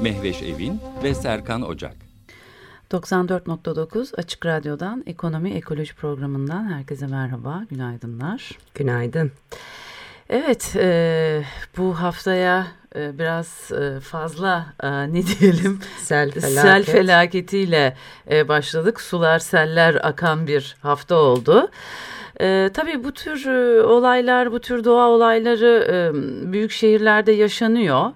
Mehveş Evin ve Serkan Ocak. 94.9 Açık Radyo'dan Ekonomi Ekoloji Programı'ndan herkese merhaba, günaydınlar. Günaydın. Evet, e, bu haftaya e, biraz e, fazla e, ne diyelim sel, felaket. sel felaketiyle e, başladık. Sular, seller akan bir hafta oldu. E, tabii bu tür e, olaylar, bu tür doğa olayları e, büyük şehirlerde yaşanıyor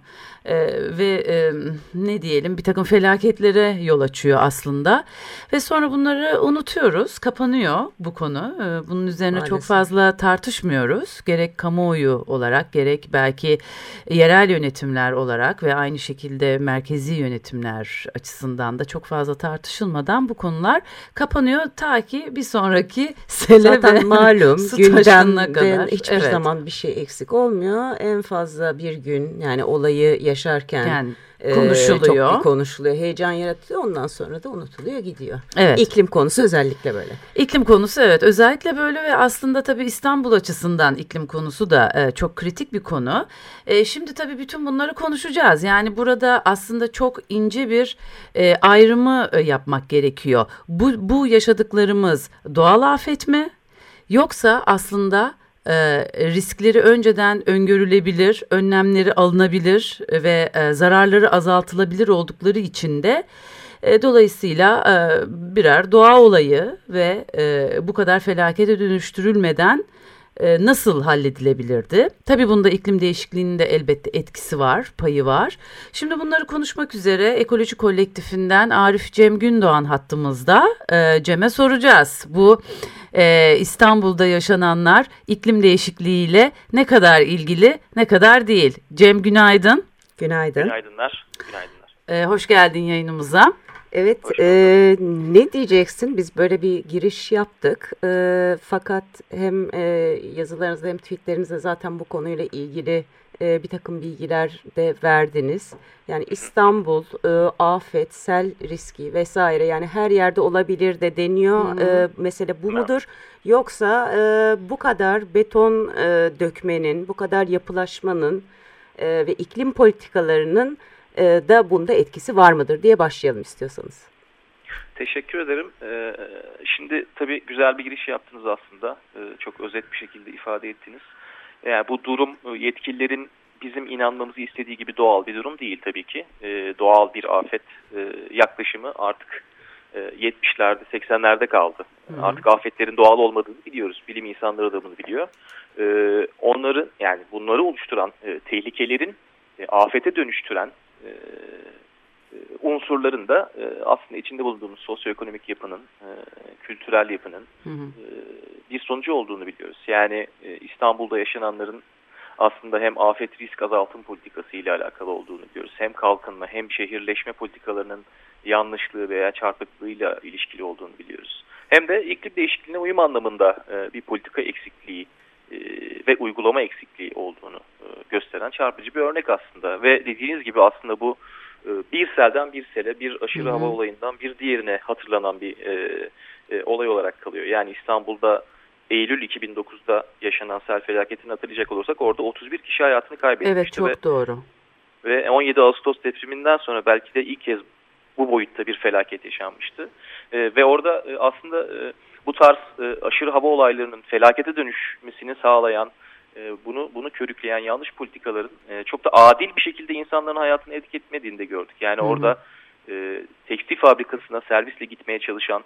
e, ve e, ne diyelim bir takım felaketlere yol açıyor aslında ve sonra bunları unutuyoruz kapanıyor bu konu e, bunun üzerine Maalesef. çok fazla tartışmıyoruz gerek kamuoyu olarak gerek belki yerel yönetimler olarak ve aynı şekilde merkezi yönetimler açısından da çok fazla tartışılmadan bu konular kapanıyor ta ki bir sonraki sele Zaten ve malum gündemden kadar. hiçbir evet. zaman bir şey eksik olmuyor en fazla bir gün yani olayı yaşarken yani, konuşuluyor. E, çok konuşuluyor, heyecan yaratıyor. Ondan sonra da unutuluyor, gidiyor. Evet. İklim konusu özellikle böyle. İklim konusu evet özellikle böyle ve aslında tabii İstanbul açısından iklim konusu da e, çok kritik bir konu. E, şimdi tabii bütün bunları konuşacağız. Yani burada aslında çok ince bir e, ayrımı e, yapmak gerekiyor. Bu, bu yaşadıklarımız doğal afet mi? Yoksa aslında e, riskleri önceden öngörülebilir, önlemleri alınabilir ve e, zararları azaltılabilir oldukları için de e, dolayısıyla e, birer doğa olayı ve e, bu kadar felakete dönüştürülmeden e, nasıl halledilebilirdi? Tabii bunda iklim değişikliğinin de elbette etkisi var, payı var. Şimdi bunları konuşmak üzere Ekoloji Kolektifinden Arif Cem Gündoğan hattımızda. E, Cem'e soracağız. Bu e, İstanbul'da yaşananlar iklim değişikliğiyle ne kadar ilgili ne kadar değil. Cem günaydın. Günaydın. Günaydınlar. Günaydınlar. E, hoş geldin yayınımıza. Evet, e, ne diyeceksin? Biz böyle bir giriş yaptık. E, fakat hem e, yazılarınızda hem tweetlerinizde zaten bu konuyla ilgili e, bir takım bilgiler de verdiniz. Yani İstanbul, e, afet, sel riski vesaire yani her yerde olabilir de deniyor. E, mesele bu mudur? Yoksa e, bu kadar beton e, dökmenin, bu kadar yapılaşmanın e, ve iklim politikalarının da bunda etkisi var mıdır diye başlayalım istiyorsanız. Teşekkür ederim. Ee, şimdi tabii güzel bir giriş yaptınız aslında. Ee, çok özet bir şekilde ifade ettiniz. Yani bu durum e, yetkililerin bizim inanmamızı istediği gibi doğal bir durum değil tabii ki. Ee, doğal bir afet e, yaklaşımı artık e, 70'lerde 80'lerde kaldı. Hı -hı. Artık afetlerin doğal olmadığını biliyoruz. Bilim insanları da bunu biliyor. Ee, onların yani bunları oluşturan e, tehlikelerin e, afete dönüştüren e, e, unsurların da e, aslında içinde bulunduğumuz sosyoekonomik yapının, e, kültürel yapının hı hı. E, bir sonucu olduğunu biliyoruz. Yani e, İstanbul'da yaşananların aslında hem afet risk azaltım politikası ile alakalı olduğunu biliyoruz. Hem kalkınma hem şehirleşme politikalarının yanlışlığı veya çarpıklığıyla ilişkili olduğunu biliyoruz. Hem de iklim değişikliğine uyum anlamında e, bir politika eksikliği e, ve uygulama eksikliği olduğunu e, gösteren çarpıcı bir örnek aslında. Ve dediğiniz gibi aslında bu e, bir selden bir sele, bir aşırı Hı -hı. hava olayından bir diğerine hatırlanan bir e, e, olay olarak kalıyor. Yani İstanbul'da Eylül 2009'da yaşanan sel felaketini hatırlayacak olursak orada 31 kişi hayatını kaybetmişti. Evet çok ve, doğru. Ve 17 Ağustos depreminden sonra belki de ilk kez bu boyutta bir felaket yaşanmıştı. E, ve orada e, aslında e, bu tarz e, aşırı hava olaylarının felakete dönüşmesini sağlayan, e, bunu bunu körükleyen yanlış politikaların e, çok da adil bir şekilde insanların hayatını etki etmediğini de gördük. Yani Hı -hı. orada e, tekstil fabrikasına servisle gitmeye çalışan,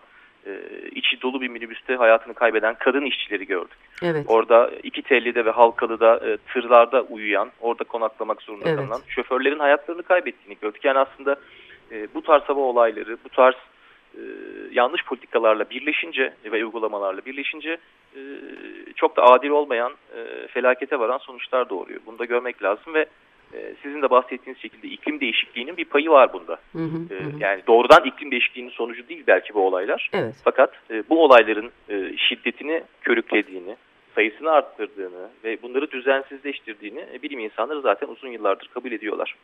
e, içi dolu bir minibüste hayatını kaybeden kadın işçileri gördük. Evet. Orada iki tellide ve halkalıda e, tırlarda uyuyan, orada konaklamak zorunda evet. kalan şoförlerin hayatlarını kaybettiğini gördük. Yani aslında e, bu tarz hava olayları, bu tarz e, yanlış politikalarla birleşince ve uygulamalarla birleşince e, çok da adil olmayan e, felakete varan sonuçlar doğuruyor. Bunu da görmek lazım ve e, sizin de bahsettiğiniz şekilde iklim değişikliğinin bir payı var bunda. Hı hı, E, hı. yani doğrudan iklim değişikliğinin sonucu değil belki bu olaylar. Evet. Fakat e, bu olayların e, şiddetini körüklediğini, sayısını arttırdığını ve bunları düzensizleştirdiğini e, bilim insanları zaten uzun yıllardır kabul ediyorlar.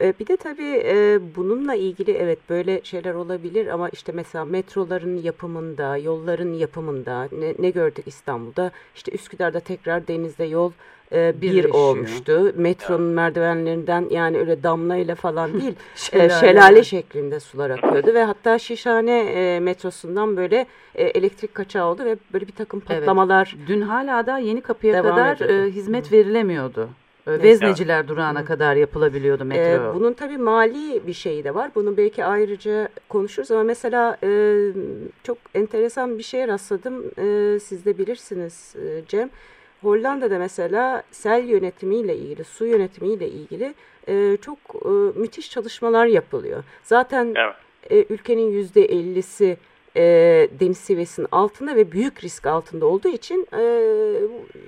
E, Bir de tabii e, bununla ilgili evet böyle şeyler olabilir ama işte mesela metroların yapımında, yolların yapımında ne, ne gördük İstanbul'da? İşte Üsküdar'da tekrar denizde yol e, bir Birleşiyor. olmuştu. Metronun merdivenlerinden yani öyle damlayla falan değil e, Şelale. şelale şeklinde sular akıyordu ve hatta Şişhane e, metrosundan böyle e, elektrik kaçağı oldu ve böyle bir takım Evet. patlamalar Dün hala da yeni kapıya kadar ediyordu. e, hizmet verilemiyordu. E, Evet. Vezneciler durağına kadar yapılabiliyordu Ee, metro. bunun tabii mali bir şeyi de var. Bunu belki ayrıca konuşuruz ama mesela e, çok enteresan bir şeye rastladım. E, siz de bilirsiniz e, Cem. Hollanda'da mesela sel yönetimiyle ilgili, su yönetimiyle ilgili e, çok e, müthiş çalışmalar yapılıyor. Zaten Evet. e, ülkenin yüzde ellisi e, deniz seviyesinin altında ve büyük risk altında olduğu için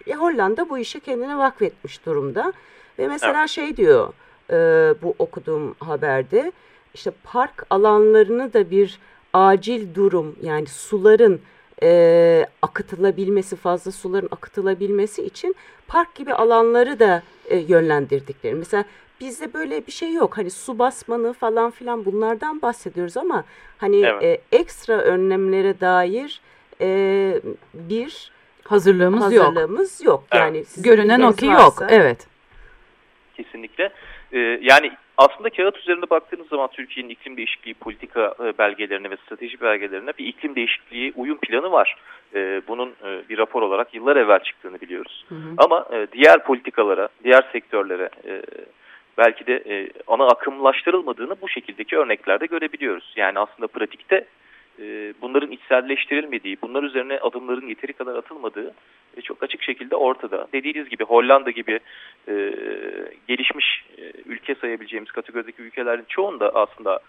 e, Hollanda bu işe kendine vakfetmiş durumda. Ve mesela şey diyor e, bu okuduğum haberde işte park alanlarını da bir acil durum yani suların e, akıtılabilmesi fazla suların akıtılabilmesi için park gibi alanları da e, yönlendirdikleri. Mesela bizde böyle bir şey yok. Hani su basmanı falan filan bunlardan bahsediyoruz ama hani Evet. e, ekstra önlemlere dair e, bir Hazırlığımız yok. hazırlığımız yok. Evet. Yani sizin Görünen o ki varsa- yok. Evet. Kesinlikle. Ee, yani aslında kağıt üzerinde baktığınız zaman Türkiye'nin iklim değişikliği politika e, belgelerine ve strateji belgelerine bir iklim değişikliği uyum planı var. Ee, bunun e, bir rapor olarak yıllar evvel çıktığını biliyoruz. Hı hı. Ama e, diğer politikalara, diğer sektörlere e, belki de e, ana akımlaştırılmadığını bu şekildeki örneklerde görebiliyoruz. Yani aslında pratikte e, bunların içselleştirilmediği, bunlar üzerine adımların yeteri kadar atılmadığı e, çok açık şekilde ortada. Dediğiniz gibi Hollanda gibi e, gelişmiş e, ülke sayabileceğimiz kategorideki ülkelerin çoğunda aslında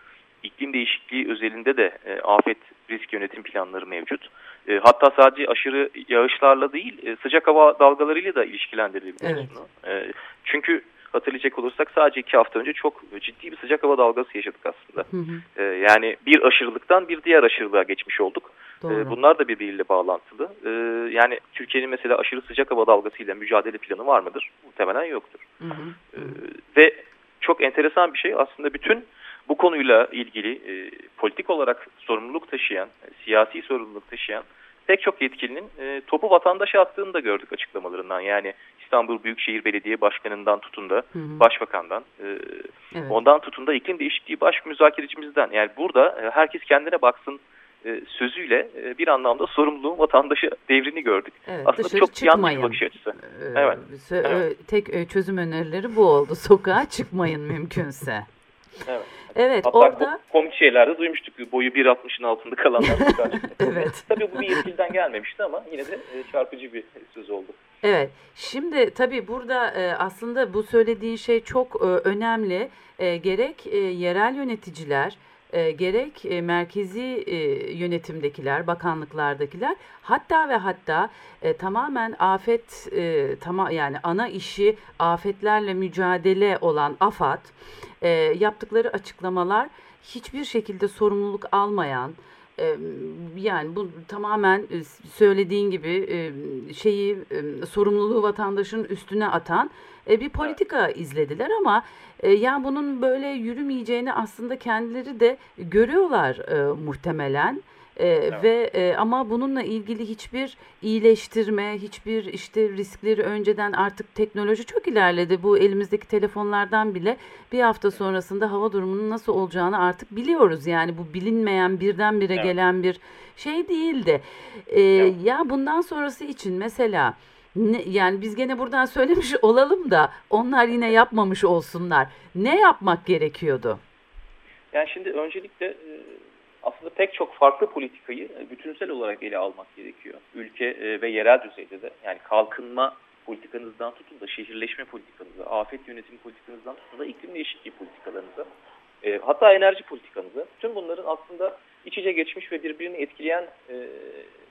iklim değişikliği özelinde de e, afet risk yönetim planları mevcut. E, hatta sadece aşırı yağışlarla değil e, sıcak hava dalgalarıyla da ilişkilendirilebilir. Evet. E, çünkü hatırlayacak olursak sadece iki hafta önce çok ciddi bir sıcak hava dalgası yaşadık aslında. Hı hı. E, yani bir aşırılıktan bir diğer aşırılığa geçmiş olduk. Doğru. E, bunlar da birbiriyle bağlantılı. E, yani Türkiye'nin mesela aşırı sıcak hava dalgasıyla mücadele planı var mıdır? Muhtemelen yoktur. Hı hı. Ee, ve çok enteresan bir şey aslında bütün bu konuyla ilgili e, politik olarak sorumluluk taşıyan, e, siyasi sorumluluk taşıyan pek çok yetkilinin e, topu vatandaşa attığını da gördük açıklamalarından. Yani İstanbul Büyükşehir Belediye Başkanı'ndan tutun da Hı hı. başbakandan, e, Evet. ondan tutun da iklim değişikliği baş müzakerecimizden. Yani burada e, herkes kendine baksın e, sözüyle e, bir anlamda sorumluluğun vatandaşa devrini gördük. Evet, Aslında çok yanlış çıkmayın. bir bakış açısı. Ee, Evet. sö- Evet. e, Tek e, çözüm önerileri bu oldu. Sokağa çıkmayın mümkünse. Evet. Evet Hatta orada ko- komik şeyler de duymuştuk. Boyu 1.60'ın altında kalanlar. evet. Tabii bu bir yetkiliden gelmemişti ama yine de e, çarpıcı bir söz oldu. Evet. Şimdi tabii burada e, aslında bu söylediğin şey çok e, önemli. E, gerek e, yerel yöneticiler, e, gerek e, merkezi e, yönetimdekiler, bakanlıklardakiler, hatta ve hatta e, tamamen afet, e, tama yani ana işi afetlerle mücadele olan AFAD e, yaptıkları açıklamalar hiçbir şekilde sorumluluk almayan, e, yani bu tamamen e, söylediğin gibi e, şeyi sorumluluğu vatandaşın üstüne atan e, bir politika izlediler ama e, yani bunun böyle yürümeyeceğini aslında kendileri de görüyorlar e, muhtemelen. E, ve e, ama bununla ilgili hiçbir iyileştirme, hiçbir işte riskleri önceden artık teknoloji çok ilerledi. Bu elimizdeki telefonlardan bile bir hafta sonrasında hava durumunun nasıl olacağını artık biliyoruz. Yani bu bilinmeyen birdenbire Evet. gelen bir şey değildi. E, Evet. Ya bundan sonrası için mesela ne, yani biz gene buradan söylemiş olalım da onlar yine yapmamış olsunlar. Ne yapmak gerekiyordu? Yani şimdi öncelikle e, aslında pek çok farklı politikayı e, bütünsel olarak ele almak gerekiyor. Ülke e, ve yerel düzeyde de yani kalkınma politikanızdan tutun da şehirleşme politikanıza, afet yönetimi politikanızdan tutun da iklim değişikliği politikalarınıza, hatta enerji politikanıza. Tüm bunların aslında iç içe geçmiş ve birbirini etkileyen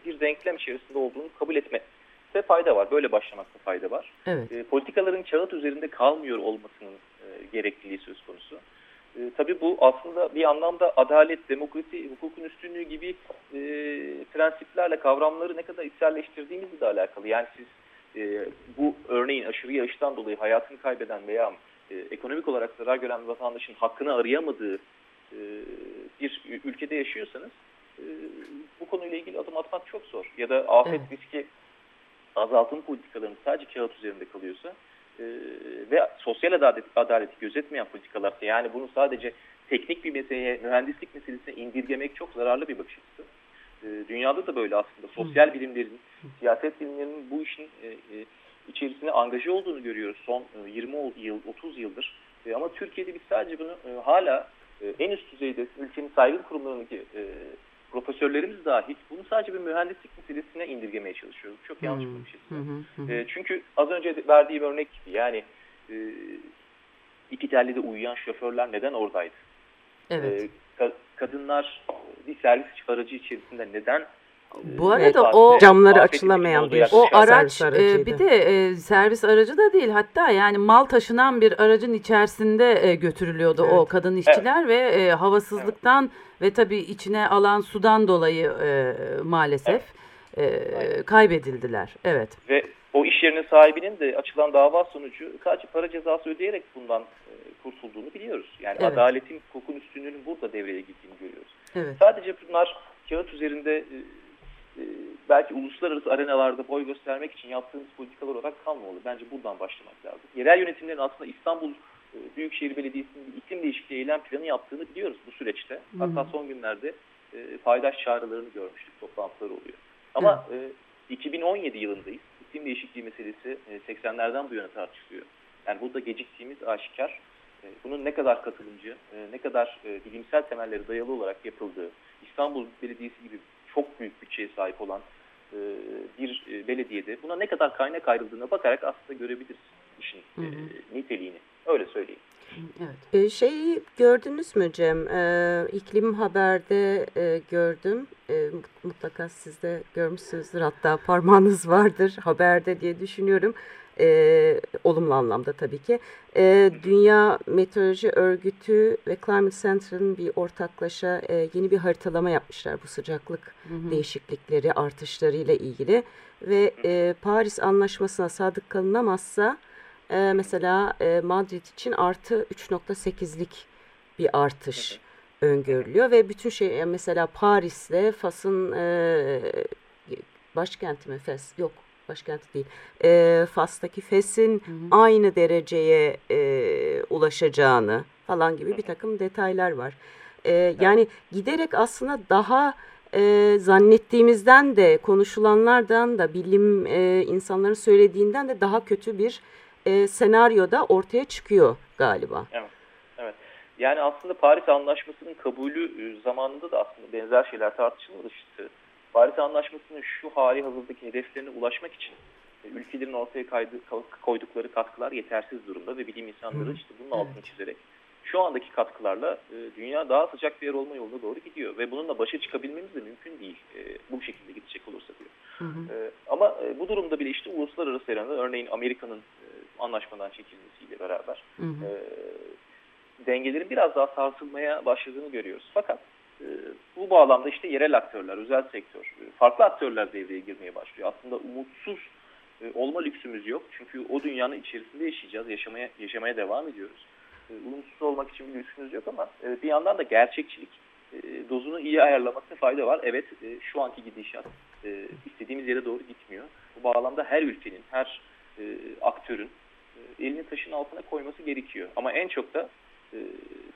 bir denklem içerisinde olduğunu kabul etmekte fayda var. Böyle başlamakta fayda var. Evet. E, politikaların kağıt üzerinde kalmıyor olmasının e, gerekliliği söz konusu. E, tabii bu aslında bir anlamda adalet, demokrasi, hukukun üstünlüğü gibi e, prensiplerle kavramları ne kadar içselleştirdiğimizle de alakalı. Yani siz e, bu örneğin aşırı yağıştan dolayı hayatını kaybeden veya e, ekonomik olarak zarar gören vatandaşın hakkını arayamadığı e, bir ülkede yaşıyorsanız e, bu konuyla ilgili adım atmak çok zor. Ya da afet evet. riski azaltım politikalarının sadece kağıt üzerinde kalıyorsa e, ve sosyal adalet, adaleti gözetmeyen politikalarsa yani bunu sadece teknik bir meseleye, mühendislik meselesine indirgemek çok zararlı bir bakış açısı. E, dünyada da böyle aslında. Sosyal bilimlerin, siyaset bilimlerinin bu işin e, e, içerisine angaje olduğunu görüyoruz son e, 20 yıl, 30 yıldır. E, ama Türkiye'de biz sadece bunu e, hala e, en üst düzeyde ülkenin saygın kurumlarındaki e, profesörlerimiz dahil bunu sadece bir mühendislik meselesine indirgemeye çalışıyoruz. Çok yanlış bir şey. E, çünkü az önce verdiğim örnek gibi yani e, iki tellide uyuyan şoförler neden oradaydı? Evet. E, ka kadınlar bir servis aracı içerisinde neden bu arada o camları açılamayan bir o araç e, bir de e, servis aracı da değil hatta yani mal taşınan bir aracın içerisinde e, götürülüyordu evet. o kadın işçiler evet. ve e, havasızlıktan evet. ve tabii içine alan sudan dolayı e, maalesef evet. e, kaybedildiler. Evet. Ve o iş yerinin sahibinin de açılan dava sonucu kaç para cezası ödeyerek bundan e, kurtulduğunu biliyoruz. Yani evet. adaletin hukukun üstünlüğünün burada devreye girdiğini görüyoruz. Evet. Sadece bunlar kağıt üzerinde e, e, belki uluslararası arenalarda boy göstermek için yaptığımız politikalar olarak kalmamalı. Bence buradan başlamak lazım. Yerel yönetimlerin aslında İstanbul e, Büyükşehir Belediyesi'nin iklim değişikliği eylem planı yaptığını biliyoruz bu süreçte. Hmm. Hatta son günlerde e, paydaş çağrılarını görmüştük, toplantılar oluyor. Ama e, 2017 yılındayız. İklim değişikliği meselesi e, 80'lerden bu yana tartışılıyor. Yani burada geciktiğimiz aşikar. E, bunun ne kadar katılımcı, e, ne kadar e, bilimsel temelleri dayalı olarak yapıldığı, İstanbul Belediyesi gibi çok büyük bütçeye sahip olan e, bir e, belediyede buna ne kadar kaynak ayrıldığına bakarak aslında görebiliriz işin. E, niteliğini. Öyle söyleyeyim. Evet. Şeyi gördünüz mü Cem? Ee, iklim Haber'de e, gördüm. E, mutlaka siz de görmüşsünüzdür. Hatta parmağınız vardır haberde diye düşünüyorum e, olumlu anlamda tabii ki. E, Dünya Meteoroloji Örgütü ve Climate Center'ın bir ortaklaşa e, yeni bir haritalama yapmışlar bu sıcaklık hı hı. değişiklikleri artışları ile ilgili ve e, Paris Anlaşması'na sadık kalınamazsa e, mesela e, Madrid için artı 3.8'lik bir artış hı hı. öngörülüyor ve bütün şey mesela Paris'le Fas'ın e, başkenti mi Fes yok başkenti değil. E, Fas'taki Fes'in hı hı. aynı dereceye e, ulaşacağını falan gibi bir takım detaylar var. E, yani giderek aslında daha e, zannettiğimizden de konuşulanlardan da bilim e, insanların söylediğinden de daha kötü bir e, senaryoda ortaya çıkıyor galiba. Evet. Evet. Yani aslında Paris Anlaşması'nın kabulü zamanında da aslında benzer şeyler tartışılmıştı. Paris Anlaşması'nın şu hali hazırdaki hedeflerine ulaşmak için e, ülkelerin ortaya kaydı, koydukları katkılar yetersiz durumda ve bilim insanları işte bunun altını evet. çizerek şu andaki katkılarla e, dünya daha sıcak bir yer olma yoluna doğru gidiyor ve bununle başa çıkabilmemiz de mümkün değil e, bu şekilde gidecek olursa diyor. Hı hı. E, ama e, bu durumda bile işte uluslararası arenada örneğin Amerika'nın e, anlaşmadan çekilmesiyle beraber hı hı. E, dengelerin biraz daha sarsılmaya başladığını görüyoruz. Fakat bu bağlamda işte yerel aktörler, özel sektör, e, farklı aktörler devreye girmeye başlıyor. Aslında umutsuz e, olma lüksümüz yok. Çünkü o dünyanın içerisinde yaşayacağız, yaşamaya yaşamaya devam ediyoruz. E, umutsuz olmak için bir lüksümüz yok ama bir yandan da gerçekçilik, dozunu iyi ayarlamakta fayda var. Evet, şu anki gidişat istediğimiz yere doğru gitmiyor. Bu bağlamda her ülkenin, her aktörün elini taşın altına koyması gerekiyor. Ama en çok da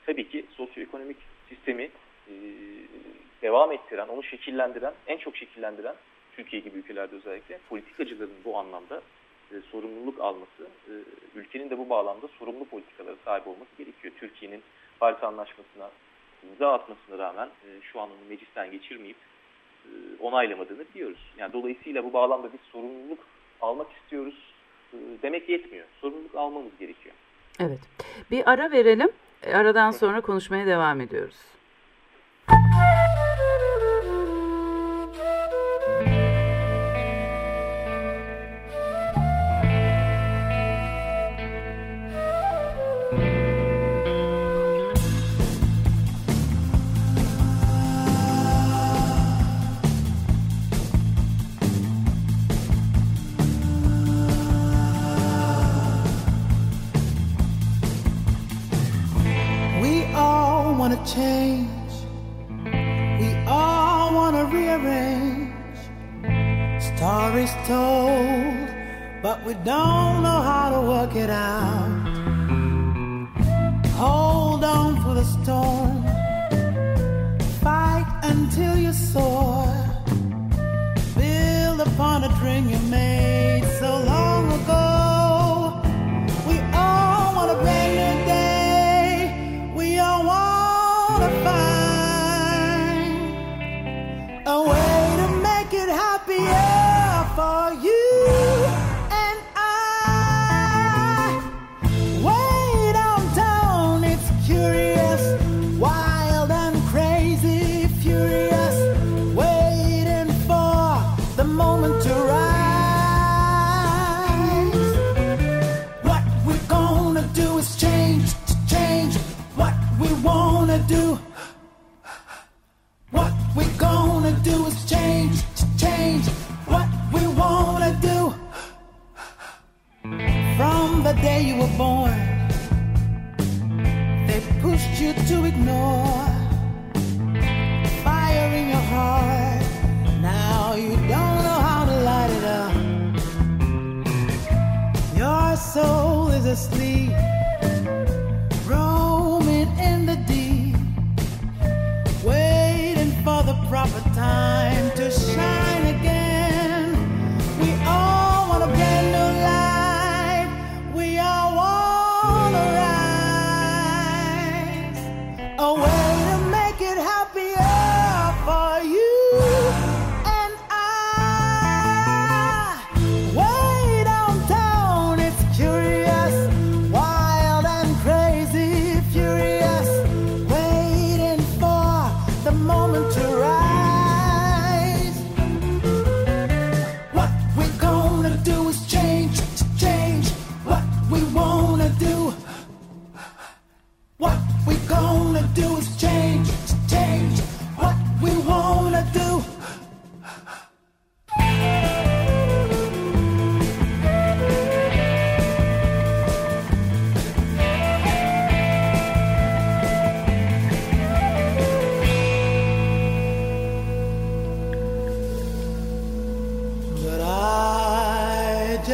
tabii ki sosyoekonomik sistemi e, devam ettiren, onu şekillendiren, en çok şekillendiren Türkiye gibi ülkelerde özellikle politikacıların bu anlamda e, sorumluluk alması, e, ülkenin de bu bağlamda sorumlu politikalara sahip olması gerekiyor. Türkiye'nin Paris Anlaşması'na imza atmasına rağmen e, şu an onu meclisten geçirmeyip e, onaylamadığını biliyoruz. Yani dolayısıyla bu bağlamda biz sorumluluk almak istiyoruz e, demek yetmiyor. Sorumluluk almamız gerekiyor. Evet. Bir ara verelim. Aradan sonra konuşmaya devam ediyoruz. Change. We all wanna rearrange. Stories told, but we don't know how to work it out. Hold on for the storm. Fight until you're sore. Build upon a dream you made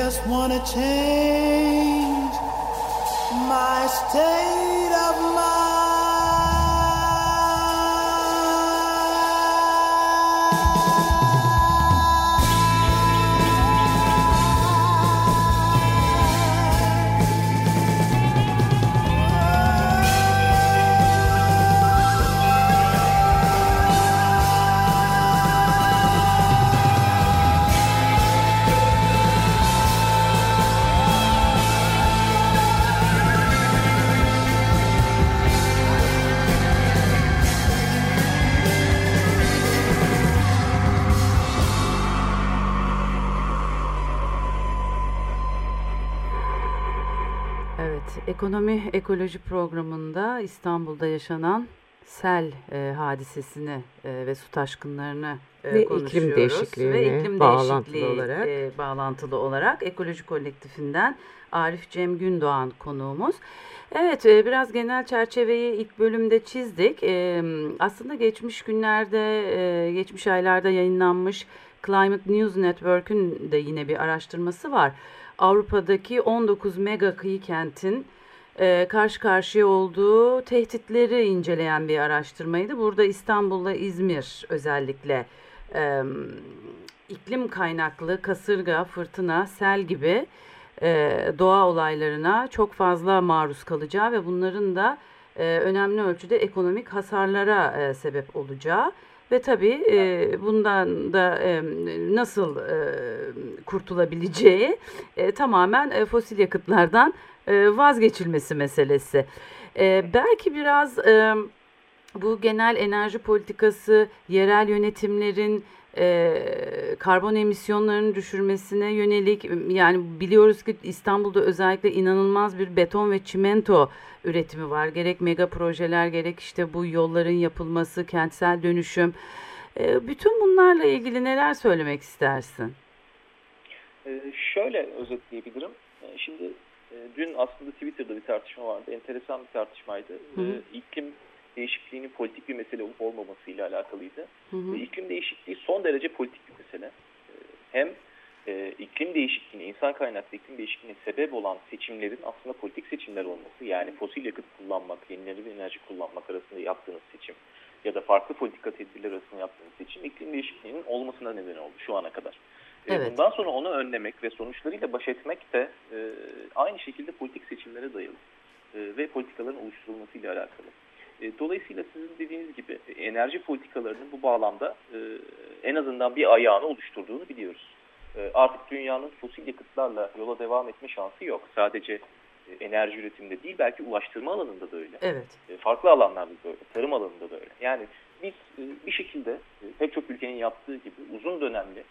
just wanna change my state Evet, ekonomi ekoloji programında İstanbul'da yaşanan sel e, hadisesini e, ve su taşkınlarını e, Ve iklim konuşuyoruz. değişikliğine ve iklim bağlantılı değişikliği, olarak. e, bağlantılı olarak ekoloji kolektifinden Arif Cem Gündoğan konuğumuz. Evet, e, biraz genel çerçeveyi ilk bölümde çizdik. E, aslında geçmiş günlerde, e, geçmiş aylarda yayınlanmış Climate News Network'ün de yine bir araştırması var. Avrupa'daki 19 mega kıyı kentin e, karşı karşıya olduğu tehditleri inceleyen bir araştırmaydı. Burada İstanbul'la İzmir özellikle e, iklim kaynaklı kasırga, fırtına, sel gibi e, doğa olaylarına çok fazla maruz kalacağı ve bunların da e, önemli ölçüde ekonomik hasarlara e, sebep olacağı ve tabii e, bundan da e, nasıl e, kurtulabileceği e, tamamen e, fosil yakıtlardan e, vazgeçilmesi meselesi. E, belki biraz e, bu genel enerji politikası, yerel yönetimlerin e, karbon emisyonlarını düşürmesine yönelik yani biliyoruz ki İstanbul'da özellikle inanılmaz bir beton ve çimento üretimi var. Gerek mega projeler gerek işte bu yolların yapılması, kentsel dönüşüm. E, bütün bunlarla ilgili neler söylemek istersin? Ee, şöyle özetleyebilirim. Ee, Şimdi e, dün aslında Twitter'da bir tartışma vardı. Enteresan bir tartışmaydı. Hı iklim değişikliğinin politik bir mesele olup olmamasıyla alakalıydı. Hı hı. İklim değişikliği son derece politik bir mesele. E, hem e, iklim değişikliğine, insan kaynaklı iklim değişikliğine sebep olan seçimlerin aslında politik seçimler olması, yani fosil yakıt kullanmak, yenilenebilir enerji kullanmak arasında yaptığınız seçim ya da farklı politika tedbirler arasında yaptığınız seçim iklim değişikliğinin olmasına neden oldu şu ana kadar. E, evet. Bundan sonra onu önlemek ve sonuçlarıyla baş etmek de e, aynı şekilde politik seçimlere dayalı e, ve politikaların oluşturulmasıyla alakalı. E, dolayısıyla sizin dediğiniz gibi enerji politikalarının bu bağlamda e, en azından bir ayağını oluşturduğunu biliyoruz. E, artık dünyanın fosil yakıtlarla yola devam etme şansı yok. Sadece enerji üretiminde değil belki ulaştırma alanında da öyle. Evet. Farklı alanlarda da öyle. Tarım alanında da öyle. Yani biz bir şekilde pek çok ülkenin yaptığı gibi uzun dönemli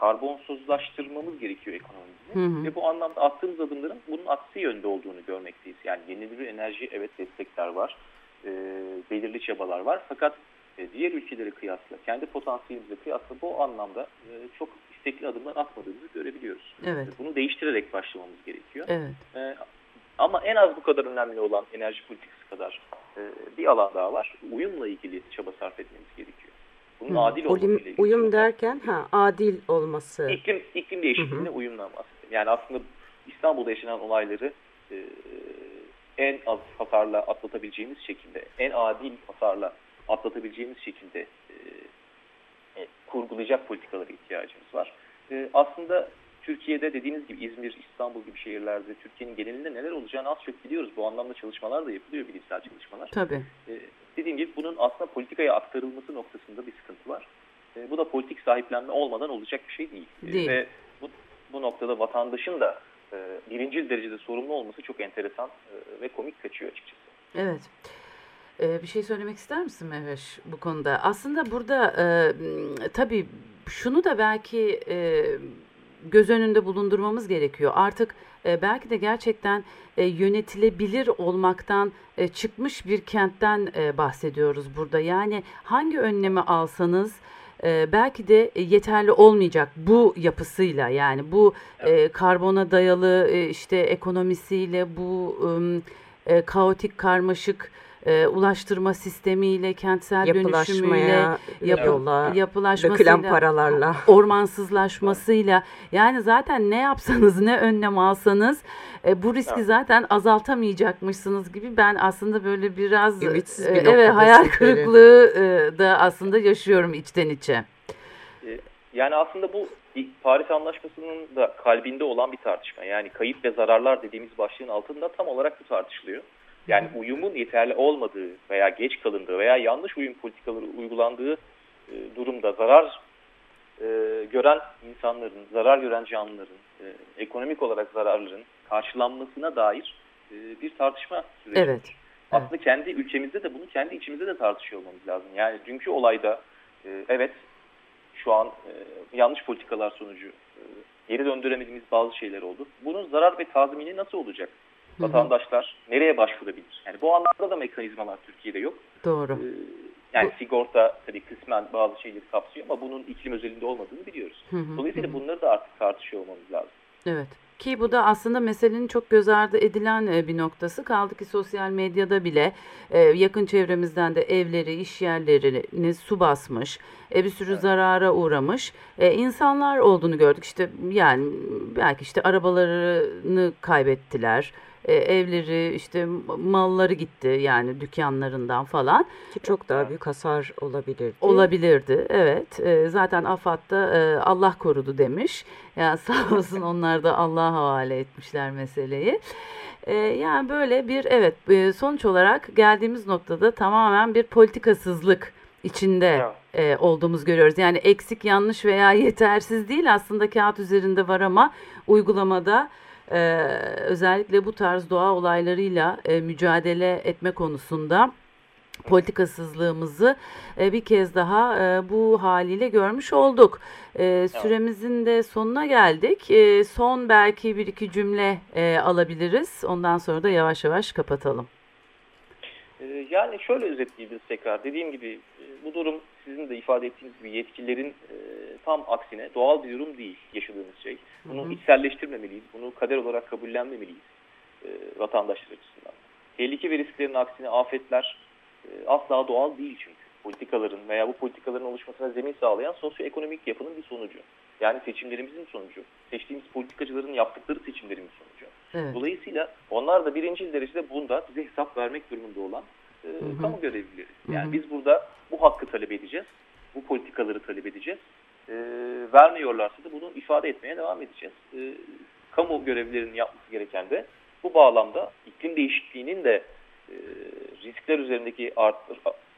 karbonsuzlaştırmamız gerekiyor ekonomimizi. Hı hı. Ve bu anlamda attığımız adımların bunun aksi yönde olduğunu görmekteyiz. Yani yenilenebilir enerji evet destekler var, e, belirli çabalar var. Fakat e, diğer ülkelere kıyasla, kendi potansiyelimizle kıyasla bu anlamda e, çok istekli adımlar atmadığımızı görebiliyoruz. Evet. Bunu değiştirerek başlamamız gerekiyor. Evet. E, ama en az bu kadar önemli olan enerji politikası kadar e, bir alan daha var. Uyumla ilgili çaba sarf etmemiz gerekiyor. Bunun Hı. adil olması uyum, uyum derken ha adil olması. İklim, iklim değişikliğine uyumla bahsediyorum. Yani aslında İstanbul'da yaşanan olayları e, en az hasarla atlatabileceğimiz şekilde, en adil hasarla atlatabileceğimiz şekilde e, e, kurgulayacak politikalara ihtiyacımız var. E, aslında Türkiye'de dediğiniz gibi İzmir, İstanbul gibi şehirlerde Türkiye'nin genelinde neler olacağını az çok biliyoruz. Bu anlamda çalışmalar da yapılıyor, bilimsel çalışmalar. Tabii. E, dediğim gibi bunun aslında politikaya aktarılması noktasında bir sıkıntı var. E, bu da politik sahiplenme olmadan olacak bir şey değil. E, değil. E, ve bu, bu noktada vatandaşın da e, birincil derecede sorumlu olması çok enteresan e, ve komik kaçıyor açıkçası. Evet. Ee, bir şey söylemek ister misin Mehveş bu konuda? Aslında burada e, tabii şunu da belki e, göz önünde bulundurmamız gerekiyor. Artık e, belki de gerçekten e, yönetilebilir olmaktan e, çıkmış bir kentten e, bahsediyoruz burada. Yani hangi önlemi alsanız e, belki de yeterli olmayacak bu yapısıyla yani bu e, karbona dayalı e, işte ekonomisiyle bu e, kaotik karmaşık e, ulaştırma sistemiyle, kentsel dönüşümüyle, yapı, yapılaşmasıyla, dökülen paralarla, ormansızlaşmasıyla yani zaten ne yapsanız ne önlem alsanız e, bu riski evet. zaten azaltamayacakmışsınız gibi ben aslında böyle biraz Ümitsiz e, bir evet hayal kırıklığı e, da aslında yaşıyorum içten içe. E, yani aslında bu Paris Anlaşması'nın da kalbinde olan bir tartışma. Yani kayıp ve zararlar dediğimiz başlığın altında tam olarak bu tartışılıyor. Yani uyumun yeterli olmadığı veya geç kalındığı veya yanlış uyum politikaları uygulandığı e, durumda zarar e, gören insanların, zarar gören canlıların, e, ekonomik olarak zararların karşılanmasına dair e, bir tartışma süreci. Evet. Aslında evet. kendi ülkemizde de bunu kendi içimizde de tartışıyor olmamız lazım. Yani dünkü olayda e, evet şu an e, yanlış politikalar sonucu e, geri döndüremediğimiz bazı şeyler oldu. Bunun zarar ve tazmini nasıl olacak? Vatandaşlar nereye başvurabilir? Yani bu anlamda da mekanizmalar Türkiye'de yok. Doğru. Ee, yani sigorta tabii kısmen bazı şeyleri kapsıyor ama bunun iklim özelinde olmadığını biliyoruz. Hı hı, Dolayısıyla hı. bunları da artık tartışıyor olmamız lazım. Evet. Ki bu da aslında meselenin çok göz ardı edilen e, bir noktası. Kaldı ki sosyal medyada bile e, yakın çevremizden de evleri, iş yerlerini su basmış, e, bir sürü evet. zarara uğramış insanlar olduğunu gördük. İşte yani belki işte arabalarını kaybettiler e, evleri işte malları gitti yani dükkanlarından falan. Ki çok daha büyük hasar olabilirdi. Olabilirdi evet. E, zaten AFAD'da e, Allah korudu demiş. Yani sağ olsun onlar da Allah'a havale etmişler meseleyi. E, yani böyle bir evet e, sonuç olarak geldiğimiz noktada tamamen bir politikasızlık içinde e, olduğumuz görüyoruz. Yani eksik, yanlış veya yetersiz değil aslında kağıt üzerinde var ama uygulamada e, özellikle bu tarz doğa olaylarıyla e, mücadele etme konusunda politikasızlığımızı e, bir kez daha e, bu haliyle görmüş olduk. E, süremizin de sonuna geldik. Son belki bir iki cümle alabiliriz. Ondan sonra da yavaş yavaş kapatalım. E, yani şöyle özetleyebiliriz tekrar. Dediğim gibi bu durum sizin de ifade ettiğiniz gibi yetkililerin e, tam aksine doğal bir durum değil yaşadığımız şey. Bunu hı hı. içselleştirmemeliyiz. Bunu kader olarak kabullenmemeliyiz e, vatandaşlar açısından. tehlike ve risklerin aksine afetler e, asla doğal değil çünkü. Politikaların veya bu politikaların oluşmasına zemin sağlayan sosyoekonomik yapının bir sonucu. Yani seçimlerimizin sonucu. Seçtiğimiz politikacıların yaptıkları seçimlerin sonucu. Evet. Dolayısıyla onlar da birinci derecede bunda bize hesap vermek durumunda olan e, hı. kamu görevlileri. Yani Hı hı. biz burada bu hakkı talep edeceğiz. Bu politikaları talep edeceğiz. E, vermiyorlarsa da bunu ifade etmeye devam edeceğiz. E, kamu görevlilerinin yapması gereken de bu bağlamda iklim değişikliğinin de e, riskler üzerindeki art,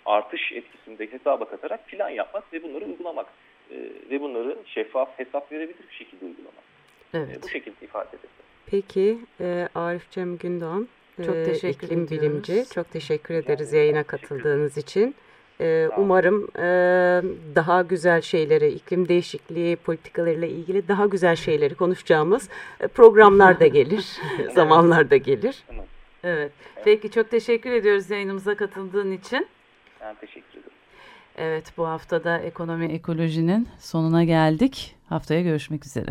artış etkisini de hesaba katarak plan yapmak ve bunları uygulamak. E, ve bunları şeffaf, hesap verebilir bir şekilde uygulamak. E, Evet. bu şekilde ifade edelim. Peki e, Arif Cem Gündoğan, Çok e, teşekkür iklim ediyoruz. bilimci. Çok teşekkür ederiz yayına katıldığınız için. E, olun. umarım e, daha güzel şeyleri, iklim değişikliği politikalarıyla ilgili daha güzel şeyleri konuşacağımız e, programlar da gelir, zamanlar da gelir. Evet. Peki çok teşekkür ediyoruz yayınımıza katıldığın için. Ben teşekkür ederim. Evet bu haftada ekonomi ekolojinin sonuna geldik. Haftaya görüşmek üzere.